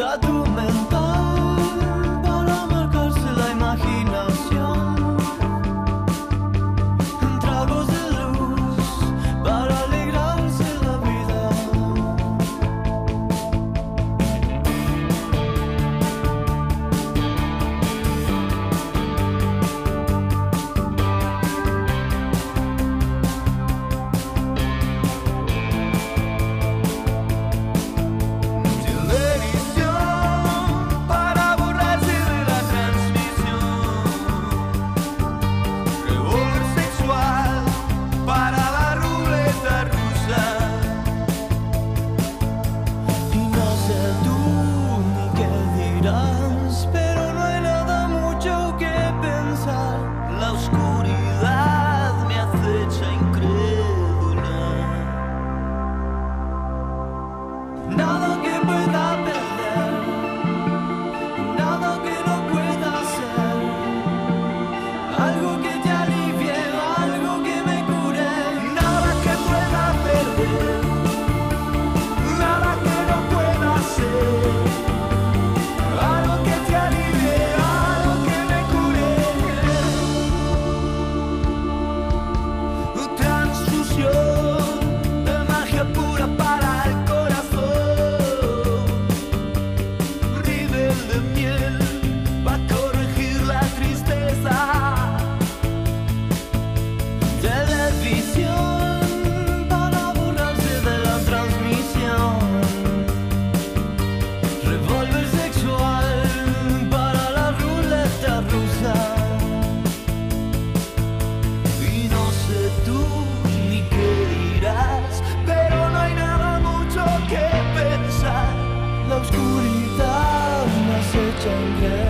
나도 Yeah.